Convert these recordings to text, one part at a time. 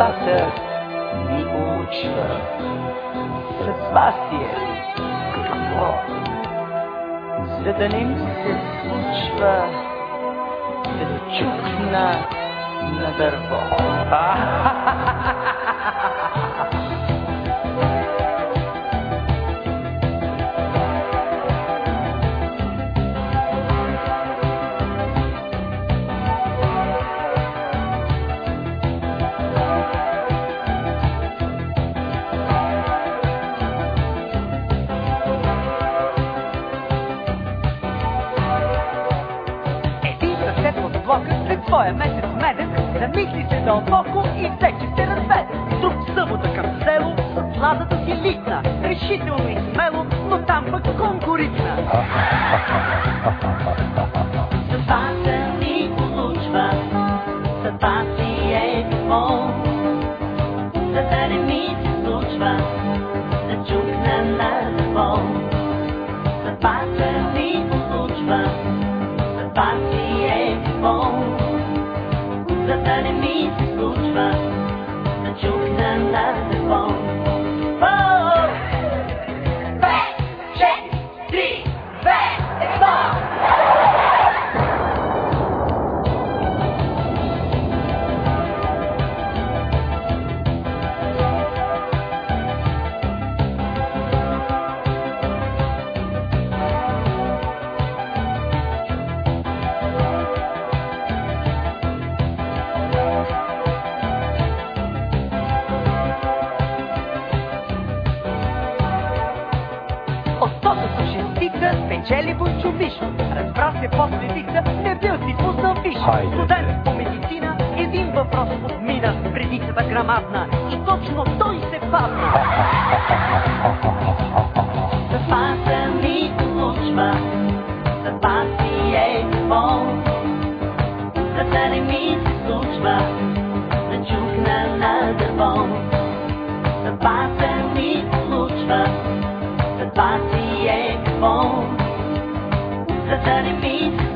Съдбата ни учва. Съдба си е какво? За да не ми се случва да чукна на дърво. след своя месец меден Замисли се дълбоко и вече се разведе Друг събота към село с ладата си литна Решително и смело, но там пък конкуритна Съдбата ни получва, съдба си е какво. За да не ми се случва, да чукна на дърво. Съдбата ни получва, съдба шестица спечели Бунчовиш Разбра се после вица, не бил си пуснал фиш Хайде. Студент по медицина, един въпрос отмина Редицата грамадна и точно той се падна Съдбата ми получва, съдба си е. За да не ми се случва, да чукна на дърво. Съдбата ми получва, съдба си е какво. За да не ми се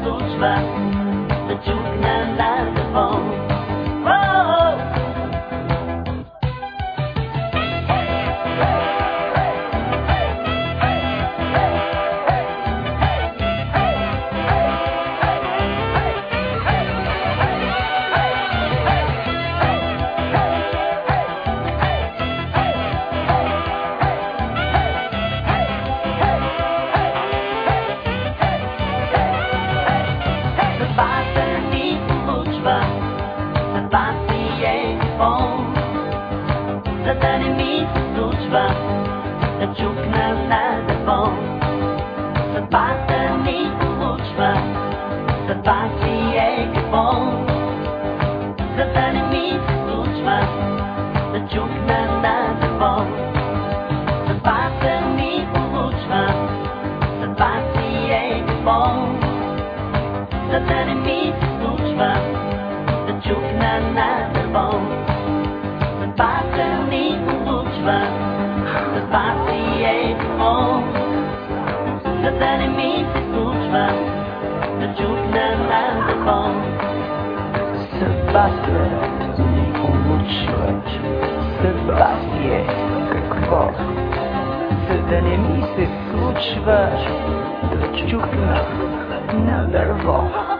не ми се случва да чукна на дърво. Съдбата ни получва. Съдба си е какво? За да не ми на дърво.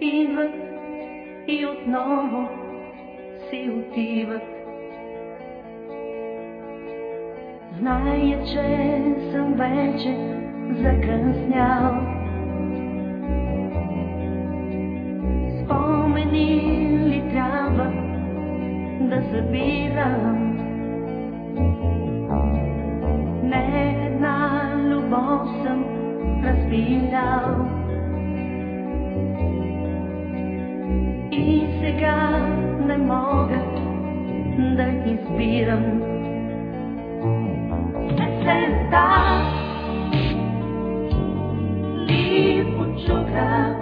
идват и отново си отиват. Зная, че съм вече закъснял. Спомени ли трябва да събирам? Не една любов съм разбирал. сега не мога да избирам. Есента ли почука?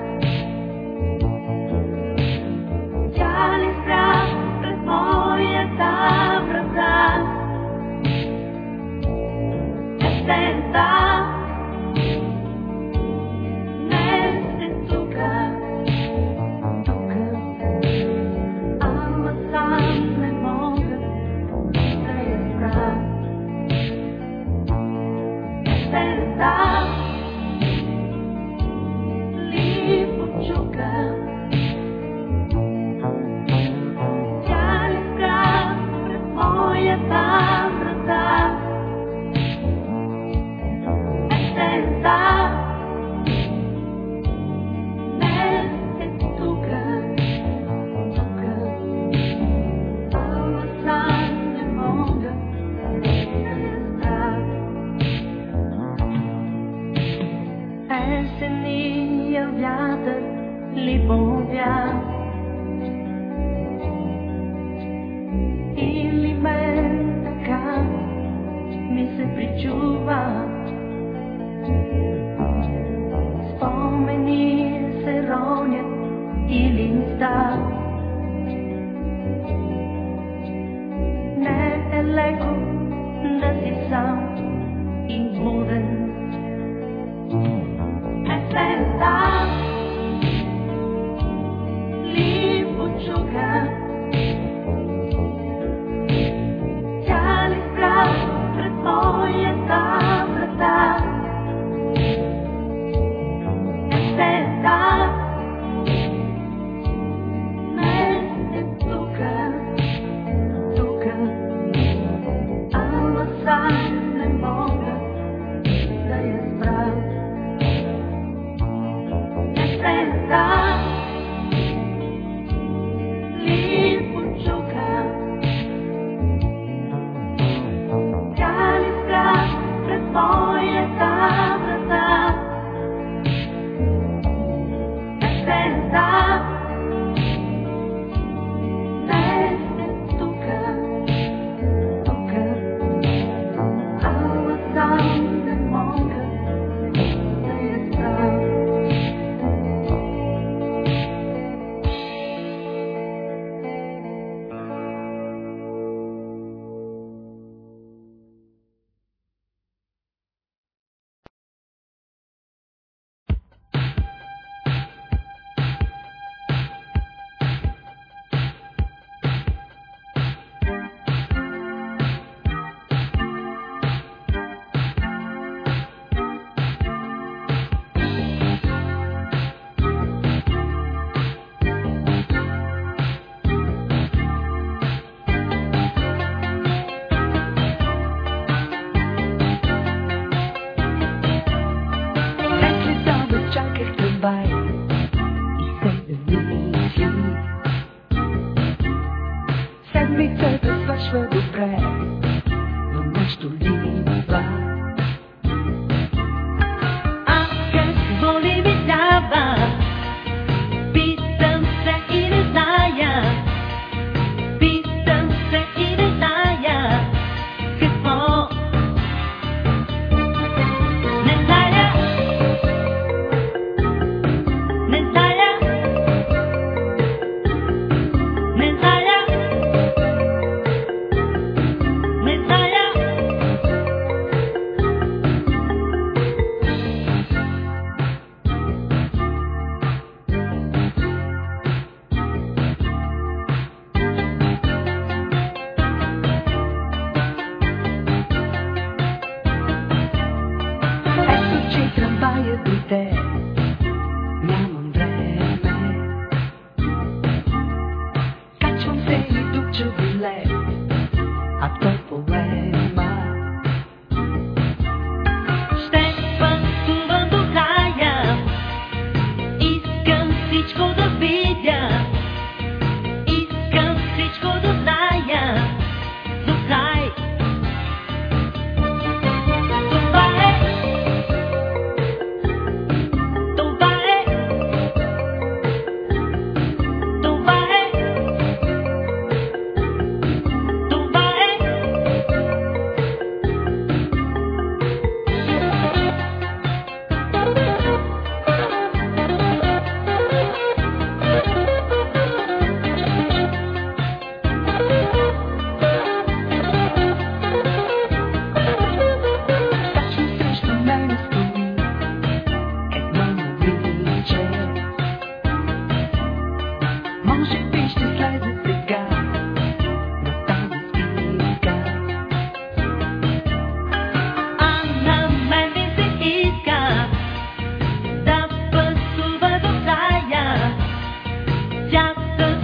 the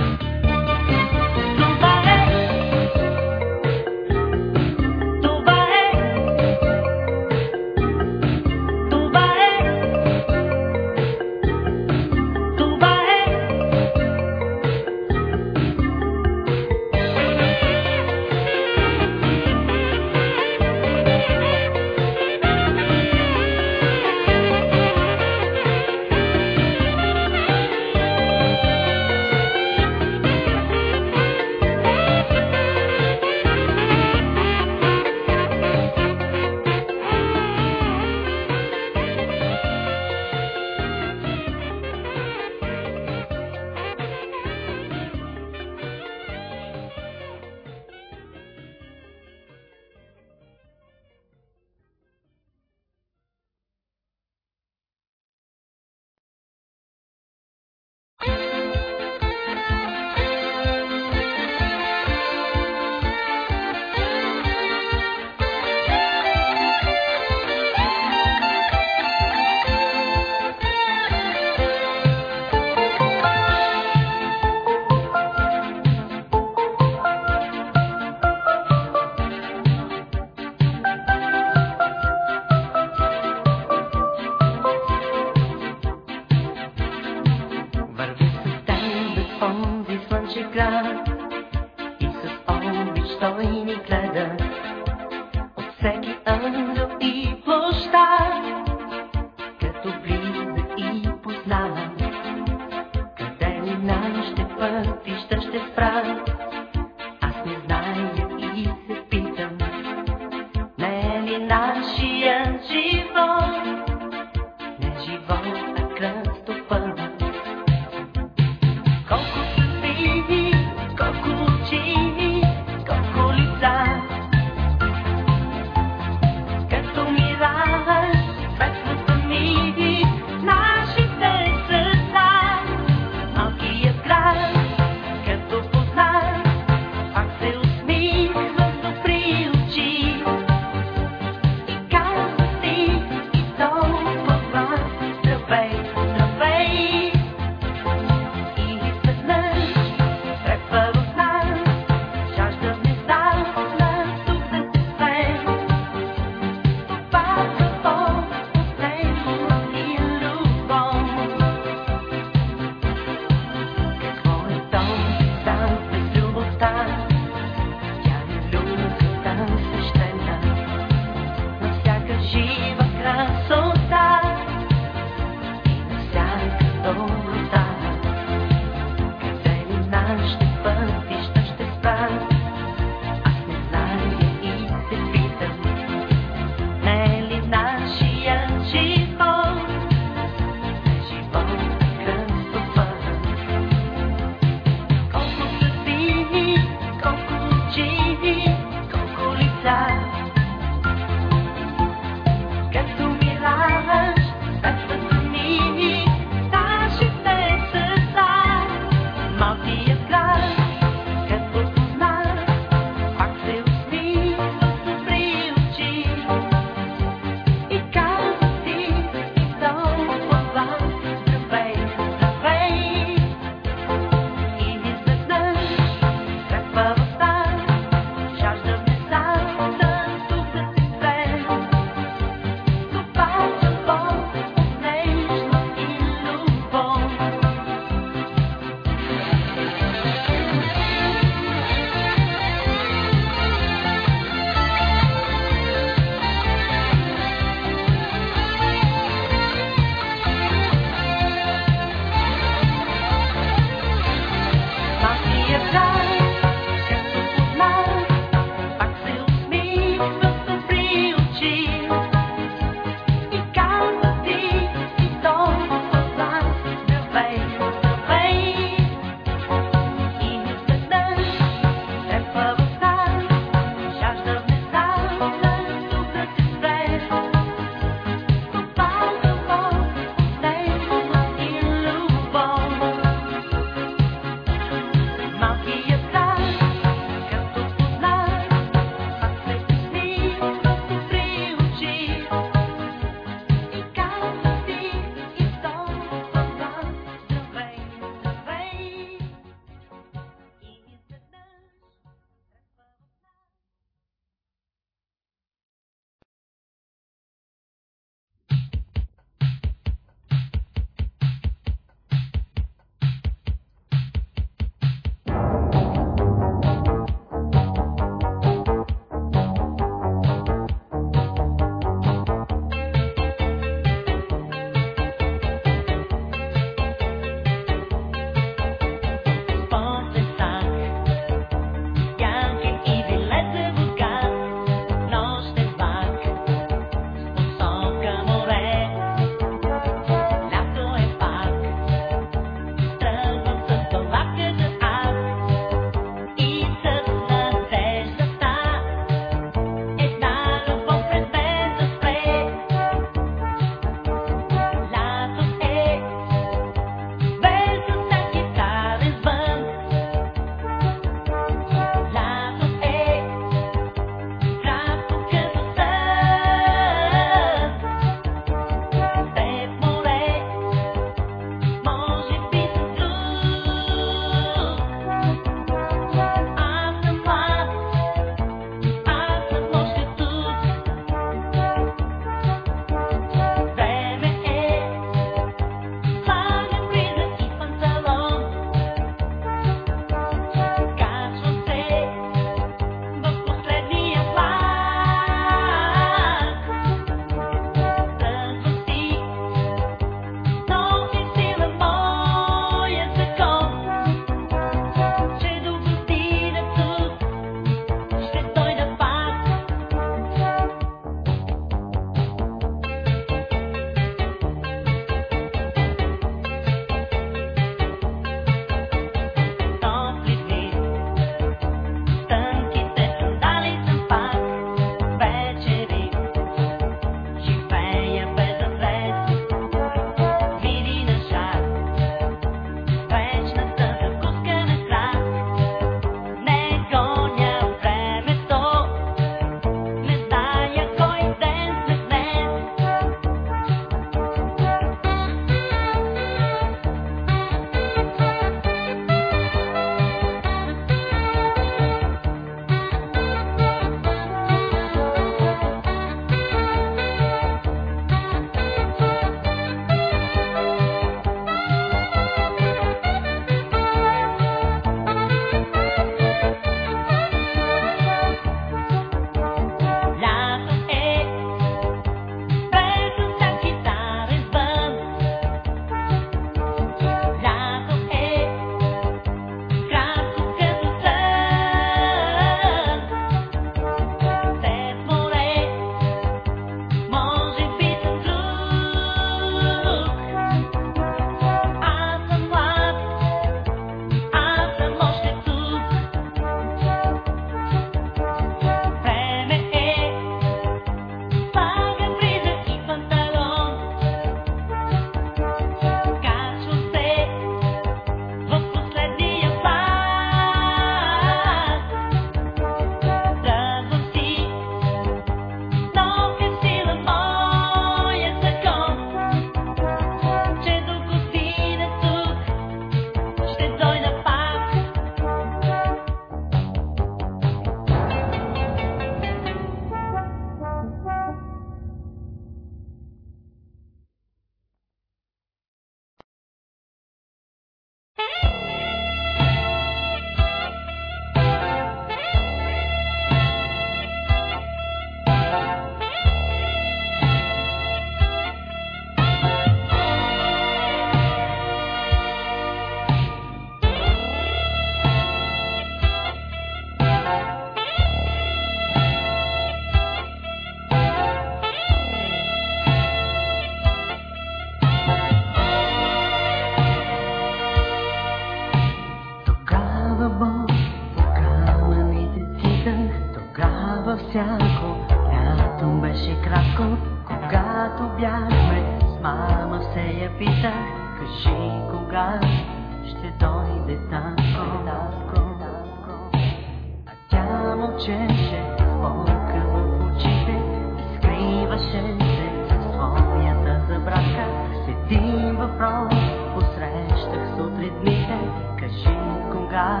кога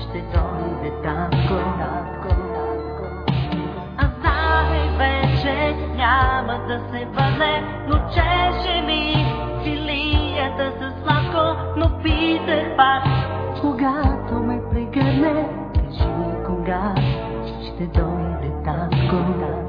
ще дойде танко. А знаех вече няма да се върне, но чеше ми филията с сладко, но питах пак, когато ме прегърне, кажи кога ще дойде татко.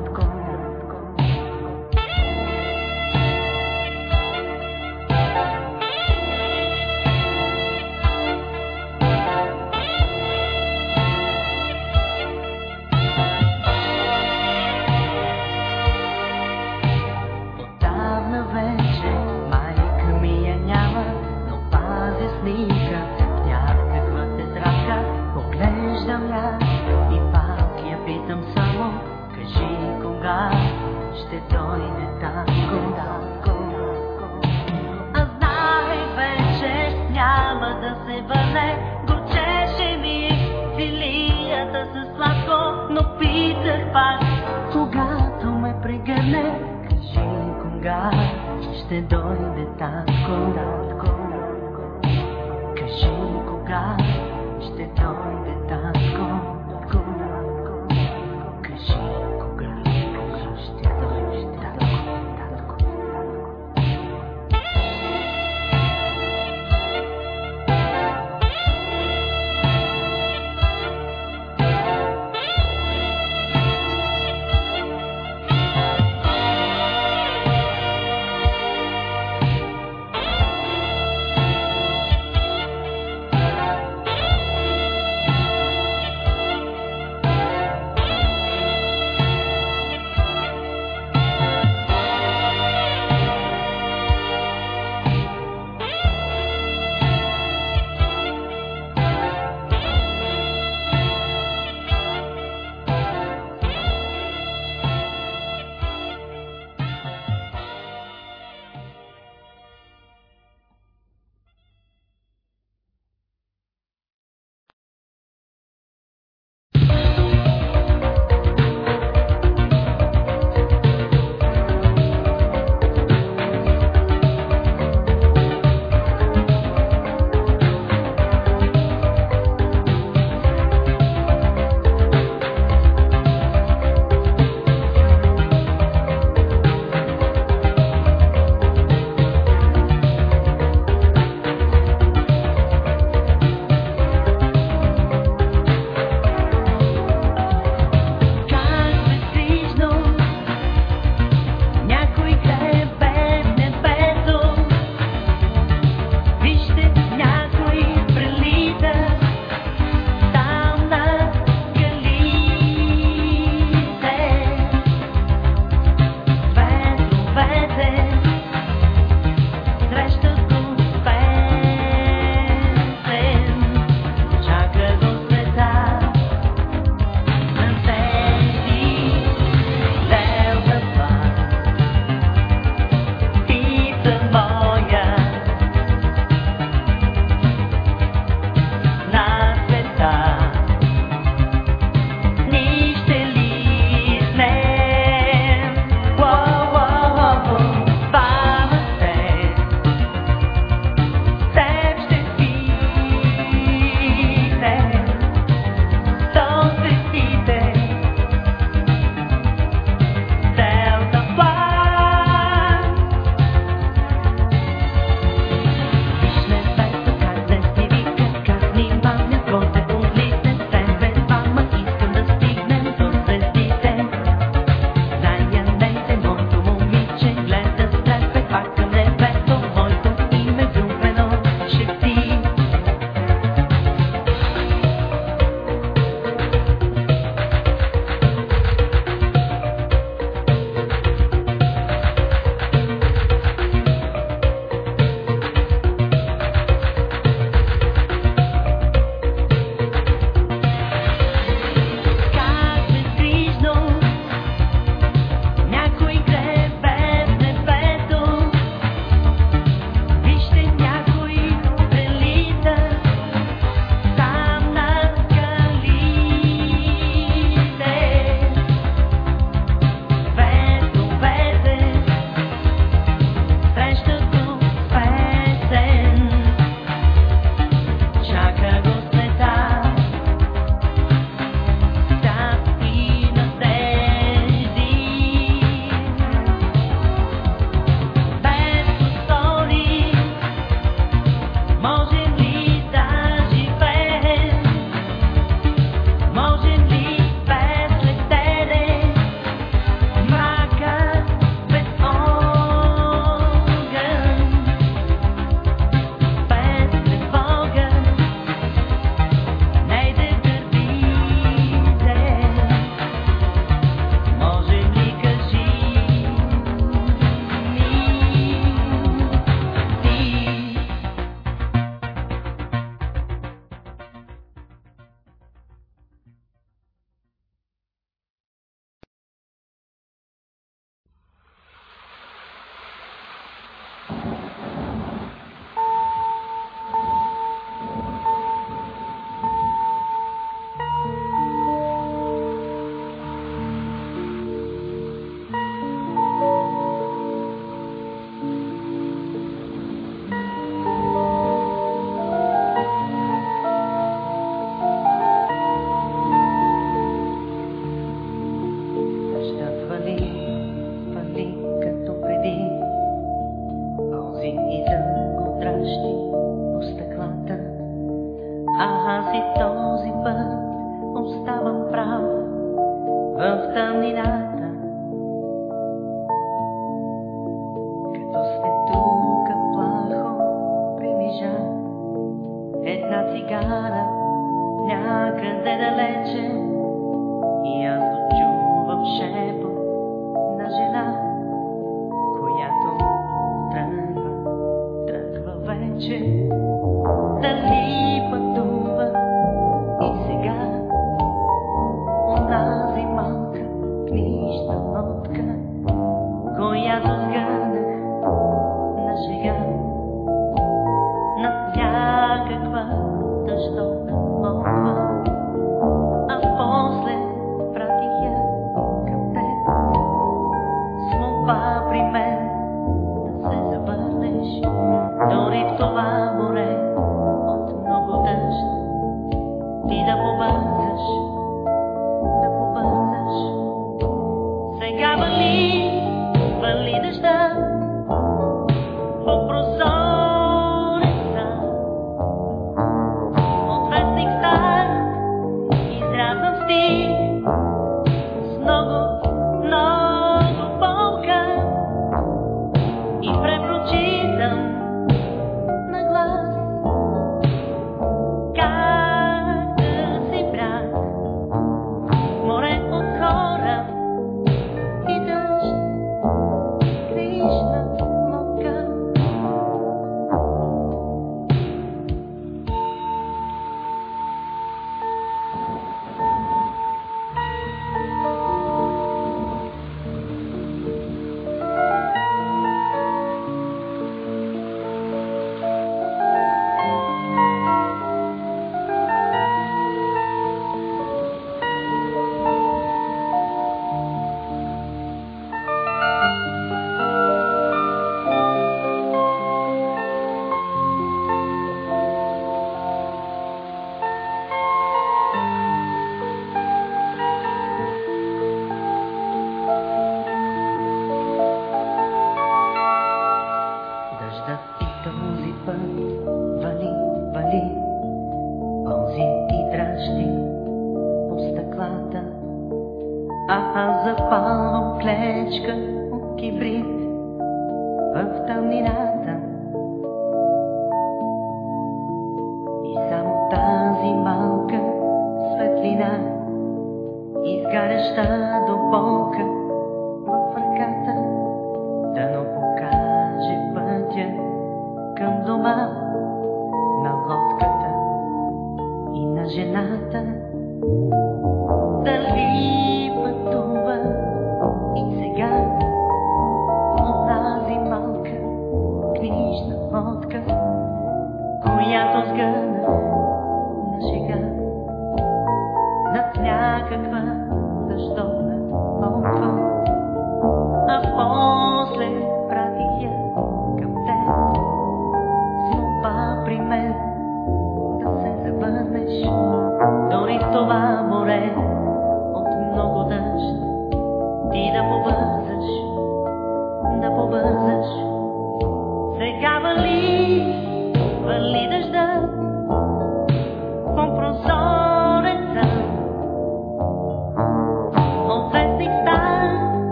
Пак, когато ме прегърне, кажи кога ще дойде татко. Кажи